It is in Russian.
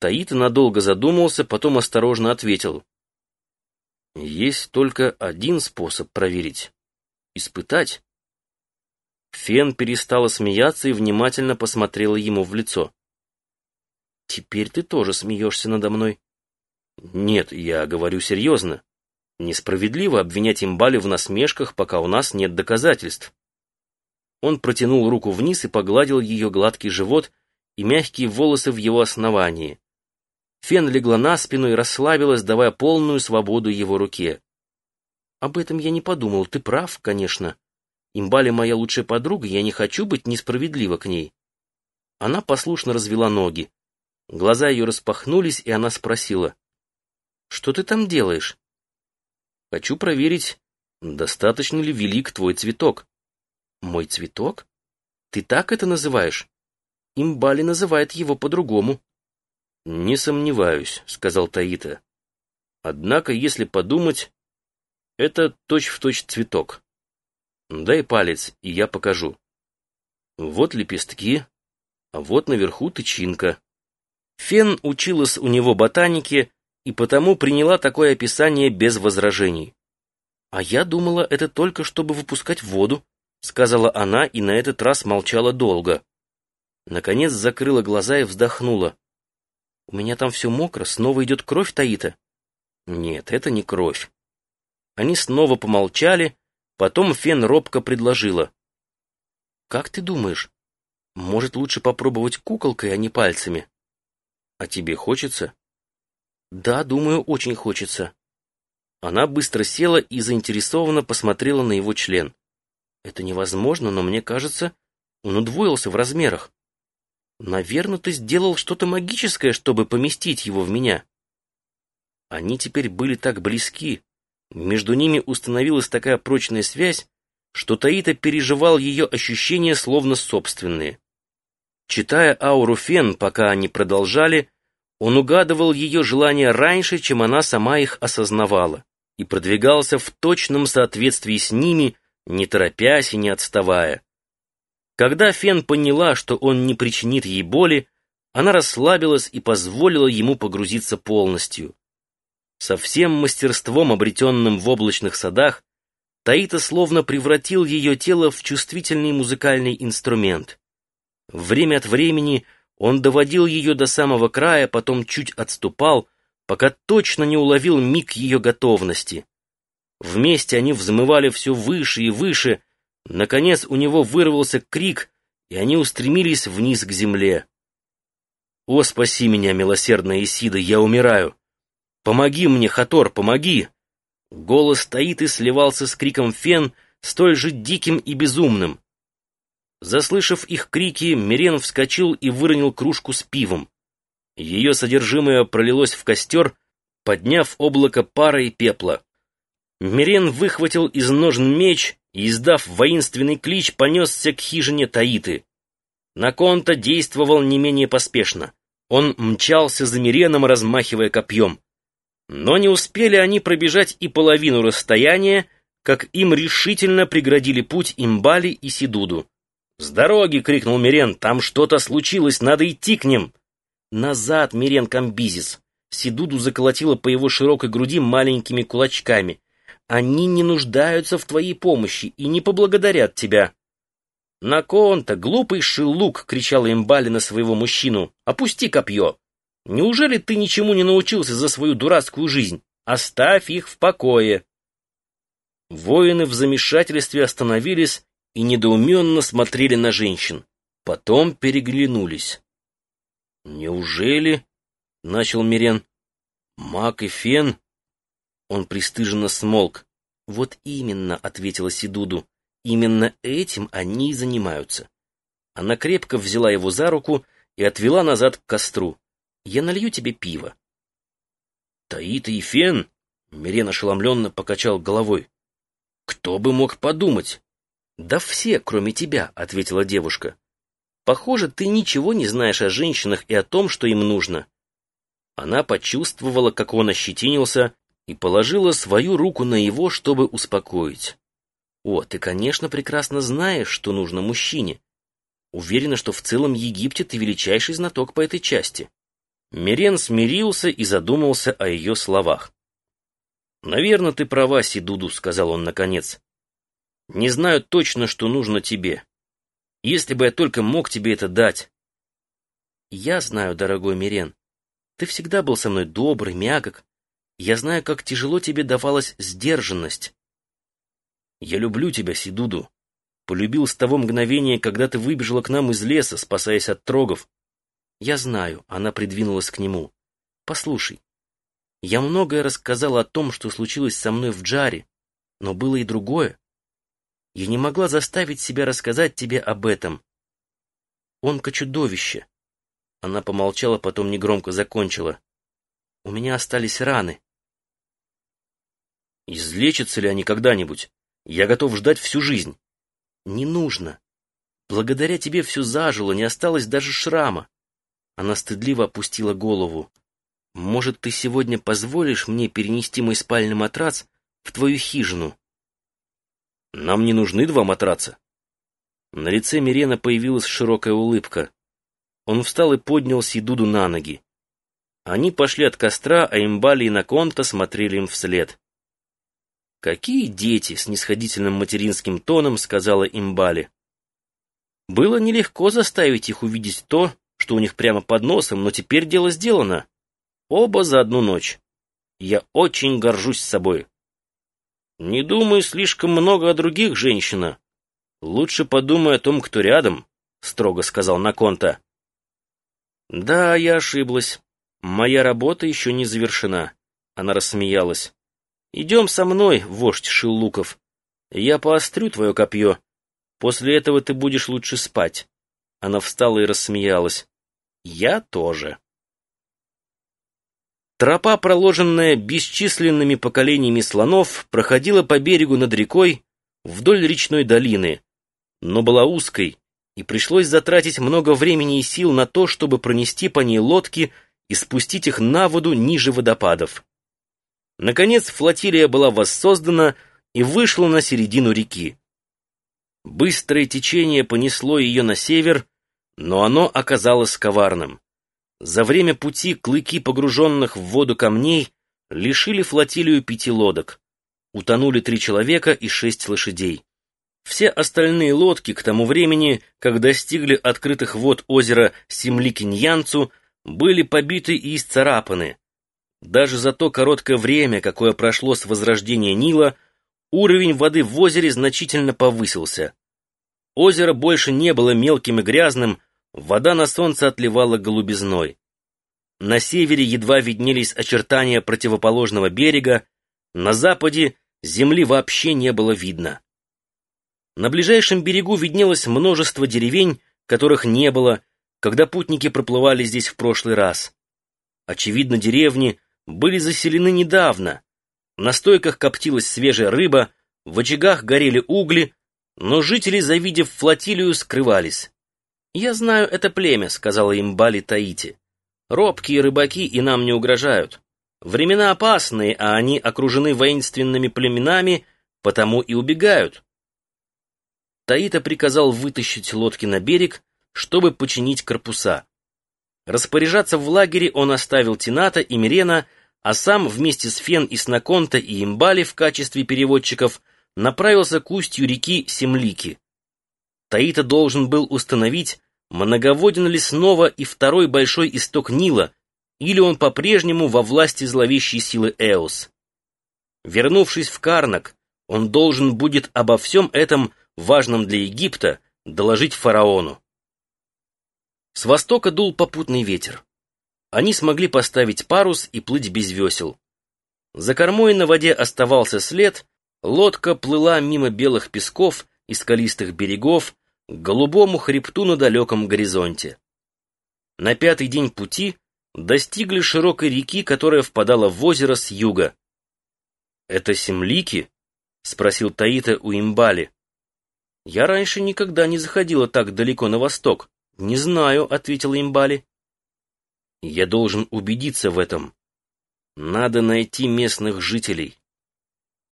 Таита надолго задумался, потом осторожно ответил. Есть только один способ проверить. Испытать. Фен перестала смеяться и внимательно посмотрела ему в лицо. «Теперь ты тоже смеешься надо мной». «Нет, я говорю серьезно. Несправедливо обвинять Имбали в насмешках, пока у нас нет доказательств». Он протянул руку вниз и погладил ее гладкий живот и мягкие волосы в его основании. Фен легла на спину и расслабилась, давая полную свободу его руке. «Об этом я не подумал, ты прав, конечно. Имбали моя лучшая подруга, я не хочу быть несправедлива к ней». Она послушно развела ноги. Глаза ее распахнулись, и она спросила. «Что ты там делаешь?» «Хочу проверить, достаточно ли велик твой цветок». «Мой цветок? Ты так это называешь?» Имбали называет его по-другому. «Не сомневаюсь», — сказал Таита. «Однако, если подумать, это точь-в-точь точь цветок. Дай палец, и я покажу. Вот лепестки, а вот наверху тычинка». Фен училась у него ботанике и потому приняла такое описание без возражений. «А я думала, это только чтобы выпускать воду», — сказала она и на этот раз молчала долго. Наконец закрыла глаза и вздохнула. У меня там все мокро, снова идет кровь Таита. Нет, это не кровь. Они снова помолчали, потом Фен робко предложила. Как ты думаешь, может лучше попробовать куколкой, а не пальцами? А тебе хочется? Да, думаю, очень хочется. Она быстро села и заинтересованно посмотрела на его член. Это невозможно, но мне кажется, он удвоился в размерах. Наверное, ты сделал что-то магическое, чтобы поместить его в меня. Они теперь были так близки. Между ними установилась такая прочная связь, что Таита переживал ее ощущения словно собственные. Читая ауру Фен, пока они продолжали, он угадывал ее желания раньше, чем она сама их осознавала, и продвигался в точном соответствии с ними, не торопясь и не отставая. Когда Фен поняла, что он не причинит ей боли, она расслабилась и позволила ему погрузиться полностью. Со всем мастерством, обретенным в облачных садах, Таита словно превратил ее тело в чувствительный музыкальный инструмент. Время от времени он доводил ее до самого края, потом чуть отступал, пока точно не уловил миг ее готовности. Вместе они взмывали все выше и выше, Наконец у него вырвался крик, и они устремились вниз к земле. «О, спаси меня, милосердная Исида, я умираю! Помоги мне, Хатор, помоги!» Голос стоит и сливался с криком Фен, столь же диким и безумным. Заслышав их крики, Мирен вскочил и выронил кружку с пивом. Ее содержимое пролилось в костер, подняв облако пара и пепла. Мирен выхватил из ножен меч и, издав воинственный клич, понесся к хижине Таиты. Наконта действовал не менее поспешно. Он мчался за Миреном, размахивая копьем. Но не успели они пробежать и половину расстояния, как им решительно преградили путь Имбали и Сидуду. «С дороги!» — крикнул Мирен. «Там что-то случилось, надо идти к ним!» «Назад, Мирен Камбизис!» Сидуду заколотила по его широкой груди маленькими кулачками. Они не нуждаются в твоей помощи и не поблагодарят тебя. На конта, глупый шелук, кричала Имбали на своего мужчину. Опусти копье. Неужели ты ничему не научился за свою дурацкую жизнь? Оставь их в покое. Воины в замешательстве остановились и недоуменно смотрели на женщин. Потом переглянулись. «Неужели?» — начал Мирен. «Мак и Фен он пристыженно смолк. «Вот именно», — ответила Сидуду, — «именно этим они и занимаются». Она крепко взяла его за руку и отвела назад к костру. «Я налью тебе пиво». «Таита и Фен?» — Мирен ошеломленно покачал головой. «Кто бы мог подумать?» «Да все, кроме тебя», — ответила девушка. «Похоже, ты ничего не знаешь о женщинах и о том, что им нужно». Она почувствовала, как он ощетинился, и положила свою руку на его, чтобы успокоить. «О, ты, конечно, прекрасно знаешь, что нужно мужчине. Уверена, что в целом Египте ты величайший знаток по этой части». Мирен смирился и задумался о ее словах. «Наверное, ты права, Сидуду», — сказал он наконец. «Не знаю точно, что нужно тебе. Если бы я только мог тебе это дать». «Я знаю, дорогой Мирен. Ты всегда был со мной добрый, мягок. Я знаю, как тяжело тебе давалась сдержанность. Я люблю тебя, Сидуду. Полюбил с того мгновения, когда ты выбежала к нам из леса, спасаясь от трогов. Я знаю, она придвинулась к нему. Послушай, я многое рассказала о том, что случилось со мной в Джаре, но было и другое. Я не могла заставить себя рассказать тебе об этом. Онка чудовище. Она помолчала, потом негромко закончила. У меня остались раны. Излечатся ли они когда-нибудь? Я готов ждать всю жизнь. Не нужно. Благодаря тебе все зажило, не осталось даже шрама. Она стыдливо опустила голову. Может, ты сегодня позволишь мне перенести мой спальный матрац в твою хижину? Нам не нужны два матраца. На лице Мирена появилась широкая улыбка. Он встал и поднял Сидуду на ноги. Они пошли от костра, а Имбали и Наконта смотрели им вслед. «Какие дети!» — с нисходительным материнским тоном сказала Имбали. Было нелегко заставить их увидеть то, что у них прямо под носом, но теперь дело сделано. Оба за одну ночь. Я очень горжусь собой. Не думай слишком много о других, женщина. Лучше подумай о том, кто рядом, — строго сказал Наконта. Да, я ошиблась. Моя работа еще не завершена. Она рассмеялась. Идем со мной, вождь Шиллуков. Я поострю твое копье. После этого ты будешь лучше спать. Она встала и рассмеялась. Я тоже. Тропа, проложенная бесчисленными поколениями слонов, проходила по берегу над рекой вдоль речной долины, но была узкой, и пришлось затратить много времени и сил на то, чтобы пронести по ней лодки и спустить их на воду ниже водопадов. Наконец флотилия была воссоздана и вышла на середину реки. Быстрое течение понесло ее на север, но оно оказалось коварным. За время пути клыки погруженных в воду камней лишили флотилию пяти лодок. Утонули три человека и шесть лошадей. Все остальные лодки к тому времени, как достигли открытых вод озера Симликиньянцу, были побиты и исцарапаны, даже за то короткое время, какое прошло с возрождения Нила, уровень воды в озере значительно повысился. Озеро больше не было мелким и грязным, вода на солнце отливала голубизной. На севере едва виднелись очертания противоположного берега, на западе земли вообще не было видно. На ближайшем берегу виднелось множество деревень, которых не было, когда путники проплывали здесь в прошлый раз. Очевидно, деревни были заселены недавно. На стойках коптилась свежая рыба, в очагах горели угли, но жители, завидев флотилию, скрывались. «Я знаю это племя», — сказала им Бали Таити. «Робкие рыбаки и нам не угрожают. Времена опасные, а они окружены воинственными племенами, потому и убегают». Таита приказал вытащить лодки на берег, чтобы починить корпуса. Распоряжаться в лагере он оставил Тината и Мирена, а сам вместе с Фен и Снаконта и Имбали в качестве переводчиков направился к устью реки Семлики. Таита должен был установить, многоводен ли снова и второй большой исток Нила, или он по-прежнему во власти зловещей силы Эос. Вернувшись в Карнак, он должен будет обо всем этом, важном для Египта, доложить фараону. С востока дул попутный ветер. Они смогли поставить парус и плыть без весел. За кормой на воде оставался след, лодка плыла мимо белых песков и скалистых берегов к голубому хребту на далеком горизонте. На пятый день пути достигли широкой реки, которая впадала в озеро с юга. «Это Семлики?» — спросил Таита у Имбали. «Я раньше никогда не заходила так далеко на восток». «Не знаю», — ответила Имбали. Я должен убедиться в этом. Надо найти местных жителей.